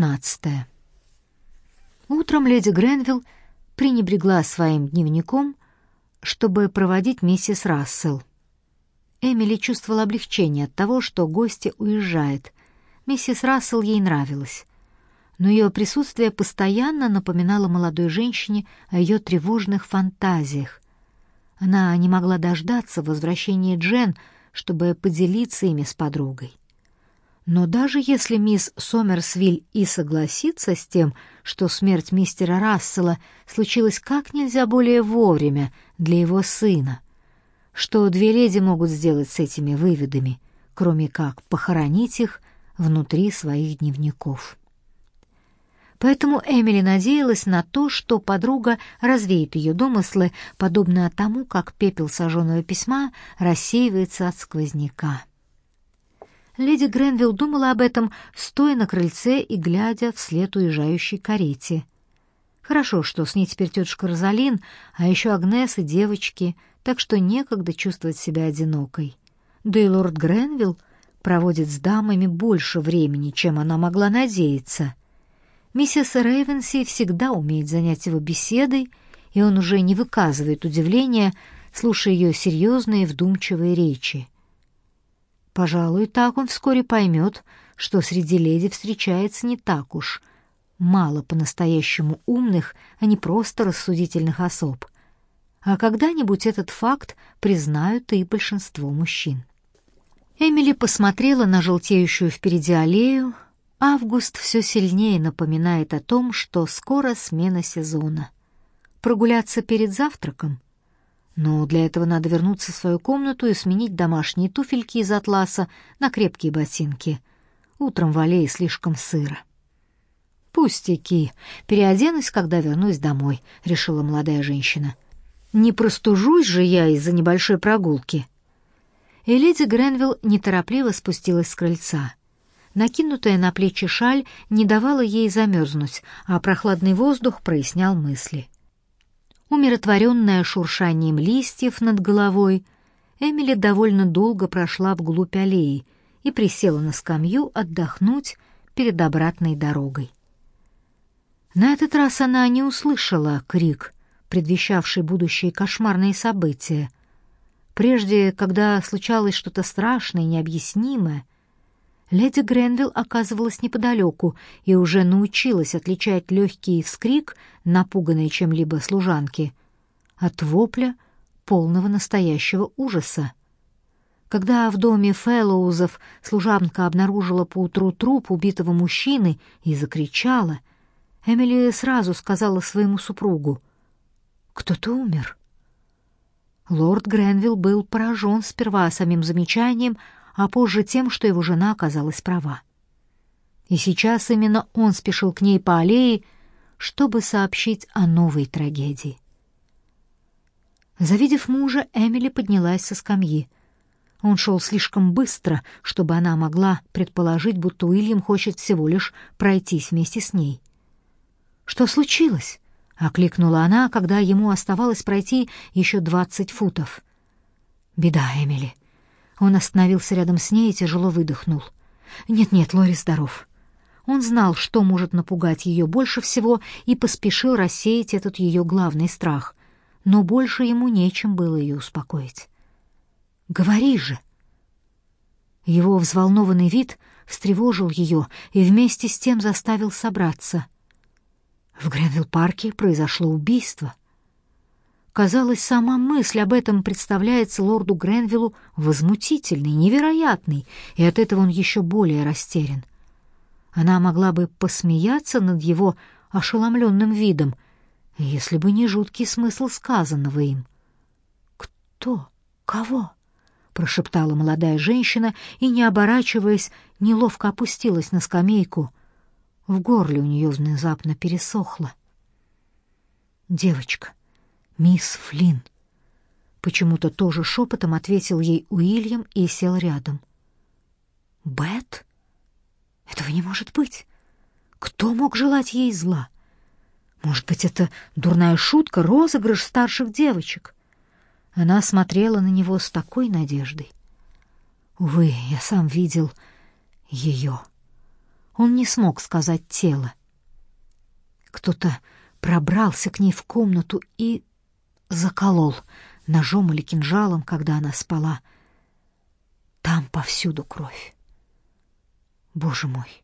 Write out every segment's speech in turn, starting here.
Пятнадцатое. Утром леди Гренвилл пренебрегла своим дневником, чтобы проводить миссис Рассел. Эмили чувствовала облегчение от того, что гостья уезжает. Миссис Рассел ей нравилась. Но ее присутствие постоянно напоминало молодой женщине о ее тревожных фантазиях. Она не могла дождаться возвращения Джен, чтобы поделиться ими с подругой. Но даже если мисс Сомерсвиль и согласится с тем, что смерть мистера Рассела случилась как нельзя более вовремя для его сына, что две леди могут сделать с этими выводами, кроме как похоронить их внутри своих дневников. Поэтому Эмили надеялась на то, что подруга развеет ее домыслы, подобно тому, как пепел сожженного письма рассеивается от сквозняка. Леди Гренвилл думала об этом, стоя на крыльце и глядя вслед уезжающей карете. Хорошо, что с ней теперь тетушка Розалин, а еще Агнес и девочки, так что некогда чувствовать себя одинокой. Да и лорд Гренвилл проводит с дамами больше времени, чем она могла надеяться. Миссис Рейвенси всегда умеет занять его беседой, и он уже не выказывает удивления, слушая ее серьезные вдумчивые речи. Пожалуй, так он вскоре поймет, что среди леди встречается не так уж мало по-настоящему умных, а не просто рассудительных особ. А когда-нибудь этот факт признают и большинство мужчин. Эмили посмотрела на желтеющую впереди аллею. Август все сильнее напоминает о том, что скоро смена сезона. Прогуляться перед завтраком — но для этого надо вернуться в свою комнату и сменить домашние туфельки из атласа на крепкие ботинки. Утром в аллее слишком сыро. «Пустяки. Переоденусь, когда вернусь домой», — решила молодая женщина. «Не простужусь же я из-за небольшой прогулки». И леди Гренвилл неторопливо спустилась с крыльца. Накинутая на плечи шаль не давала ей замерзнуть, а прохладный воздух прояснял мысли. Умиротворенная шуршанием листьев над головой, Эмили довольно долго прошла вглубь аллеи и присела на скамью отдохнуть перед обратной дорогой. На этот раз она не услышала крик, предвещавший будущие кошмарные события. Прежде, когда случалось что-то страшное и необъяснимое, Леди Гренвилл оказывалась неподалеку и уже научилась отличать легкий вскрик, напуганной чем-либо служанки, от вопля полного настоящего ужаса. Когда в доме Фэллоузов служанка обнаружила поутру труп убитого мужчины и закричала, Эмили сразу сказала своему супругу, «Кто-то умер». Лорд Гренвилл был поражен сперва самим замечанием, а позже тем, что его жена оказалась права. И сейчас именно он спешил к ней по аллее, чтобы сообщить о новой трагедии. Завидев мужа, Эмили поднялась со скамьи. Он шел слишком быстро, чтобы она могла предположить, будто Уильям хочет всего лишь пройтись вместе с ней. «Что случилось?» — окликнула она, когда ему оставалось пройти еще двадцать футов. «Беда, Эмили. Он остановился рядом с ней и тяжело выдохнул. «Нет-нет, Лори здоров». Он знал, что может напугать ее больше всего, и поспешил рассеять этот ее главный страх. Но больше ему нечем было ее успокоить. «Говори же!» Его взволнованный вид встревожил ее и вместе с тем заставил собраться. В Гренвилл-парке произошло убийство. Казалось, сама мысль об этом представляется лорду Гренвиллу возмутительной, невероятной, и от этого он еще более растерян. Она могла бы посмеяться над его ошеломленным видом, если бы не жуткий смысл сказанного им. «Кто? Кого?» — прошептала молодая женщина и, не оборачиваясь, неловко опустилась на скамейку. В горле у нее внезапно пересохло. «Девочка, «Мисс Флинн». Почему-то тоже шепотом ответил ей Уильям и сел рядом. «Бет? Этого не может быть. Кто мог желать ей зла? Может быть, это дурная шутка, розыгрыш старших девочек?» Она смотрела на него с такой надеждой. Увы, я сам видел ее. Он не смог сказать тело. Кто-то пробрался к ней в комнату и заколол ножом или кинжалом, когда она спала. Там повсюду кровь. Боже мой!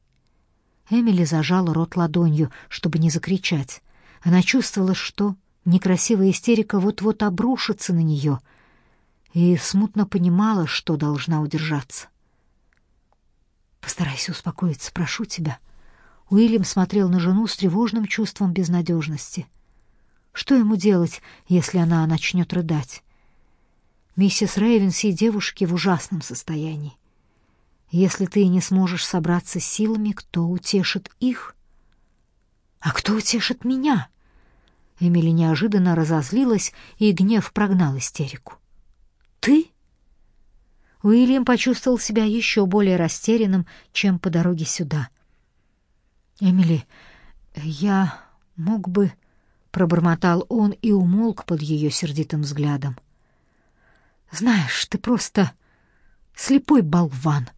Эмили зажала рот ладонью, чтобы не закричать. Она чувствовала, что некрасивая истерика вот-вот обрушится на нее, и смутно понимала, что должна удержаться. «Постарайся успокоиться, прошу тебя». Уильям смотрел на жену с тревожным чувством безнадежности. Что ему делать, если она начнет рыдать? Миссис Рейвенси и девушки в ужасном состоянии. Если ты не сможешь собраться силами, кто утешит их? А кто утешит меня? Эмили неожиданно разозлилась, и гнев прогнал истерику. Ты? Уильям почувствовал себя еще более растерянным, чем по дороге сюда. Эмили, я мог бы, пробормотал он и умолк под ее сердитым взглядом. Знаешь, ты просто слепой болван,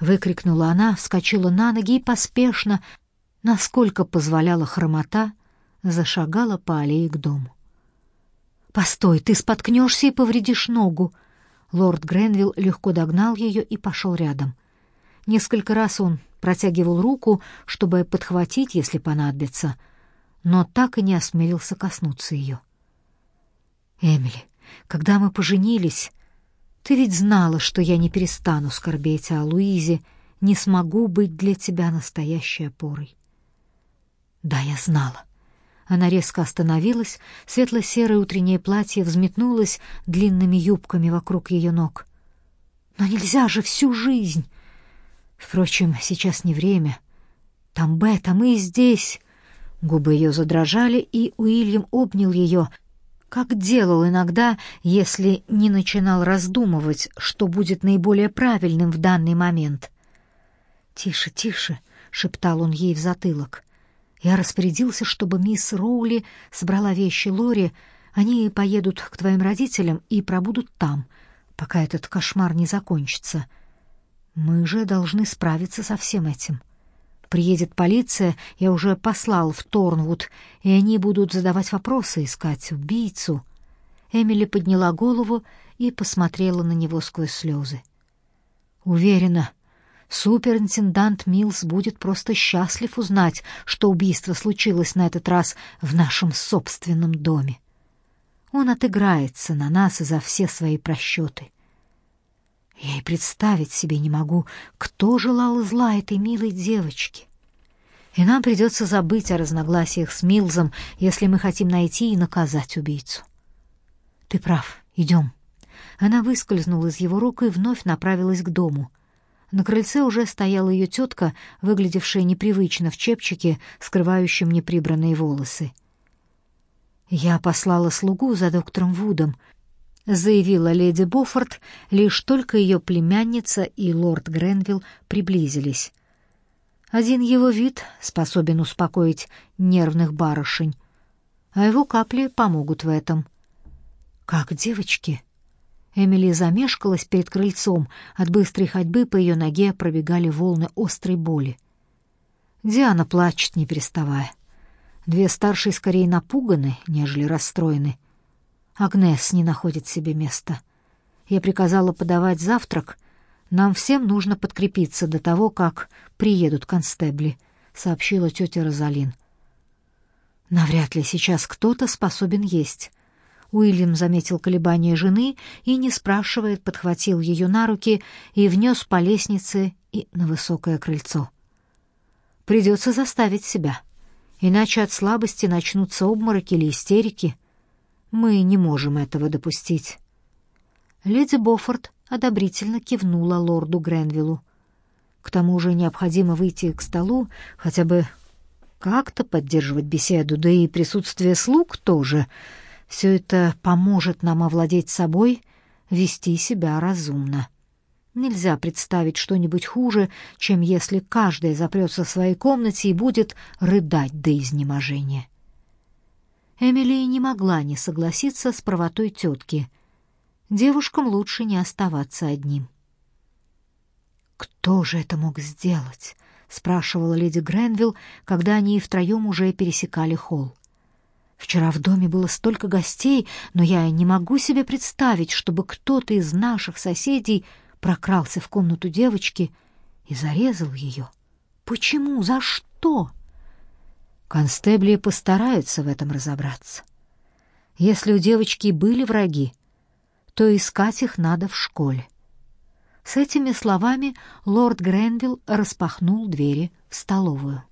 выкрикнула она, вскочила на ноги и поспешно, насколько позволяла хромота, зашагала по аллее к дому. Постой, ты споткнешься и повредишь ногу. Лорд Гренвилл легко догнал ее и пошел рядом. Несколько раз он протягивал руку, чтобы подхватить, если понадобится, но так и не осмелился коснуться ее. Эмили, когда мы поженились, ты ведь знала, что я не перестану скорбеть о Луизе, не смогу быть для тебя настоящей опорой. Да, я знала. Она резко остановилась, светло-серое утреннее платье взметнулось длинными юбками вокруг ее ног. Но нельзя же всю жизнь. Впрочем, сейчас не время. Там Бет, а мы здесь. Губы ее задрожали, и Уильям обнял ее, как делал иногда, если не начинал раздумывать, что будет наиболее правильным в данный момент. «Тише, тише», — шептал он ей в затылок. Я распорядился, чтобы мисс Роули собрала вещи Лори. Они поедут к твоим родителям и пробудут там, пока этот кошмар не закончится. Мы же должны справиться со всем этим. Приедет полиция, я уже послал в Торнвуд, и они будут задавать вопросы, искать убийцу. Эмили подняла голову и посмотрела на него сквозь слезы. Уверена, Суперинтендант Милс будет просто счастлив узнать, что убийство случилось на этот раз в нашем собственном доме. Он отыграется на нас за все свои просчеты. Я и представить себе не могу, кто желал зла этой милой девочке. И нам придется забыть о разногласиях с Милзом, если мы хотим найти и наказать убийцу. Ты прав, идем. Она выскользнула из его рук и вновь направилась к дому. На крыльце уже стояла ее тетка, выглядевшая непривычно в чепчике, скрывающем неприбранные волосы. «Я послала слугу за доктором Вудом», — заявила леди Боффорд, лишь только ее племянница и лорд Гренвилл приблизились. Один его вид способен успокоить нервных барышень, а его капли помогут в этом. «Как девочки?» Эмили замешкалась перед крыльцом. От быстрой ходьбы по ее ноге пробегали волны острой боли. Диана плачет, не переставая. Две старшие скорее напуганы, нежели расстроены. Агнес не находит себе места. Я приказала подавать завтрак. Нам всем нужно подкрепиться до того, как приедут констебли, сообщила тетя Розалин. Навряд ли сейчас кто-то способен есть. Уильям заметил колебания жены и, не спрашивая, подхватил ее на руки и внес по лестнице и на высокое крыльцо. Придется заставить себя, иначе от слабости начнутся обмороки или истерики. Мы не можем этого допустить. Леди Боффорд одобрительно кивнула лорду Гренвиллу. К тому же необходимо выйти к столу, хотя бы как-то поддерживать беседу, да и присутствие слуг тоже — все это поможет нам овладеть собой, вести себя разумно. Нельзя представить что-нибудь хуже, чем если каждая запрется в своей комнате и будет рыдать до изнеможения. Эмили не могла не согласиться с правотой тетки. Девушкам лучше не оставаться одним. «Кто же это мог сделать?» —— спрашивала леди Гренвилл, когда они втроем уже пересекали холл. «Вчера в доме было столько гостей, но я не могу себе представить, чтобы кто-то из наших соседей прокрался в комнату девочки и зарезал ее. Почему? За что?» Констебли постараются в этом разобраться. Если у девочки были враги, то искать их надо в школе. С этими словами лорд Гренвилл распахнул двери в столовую.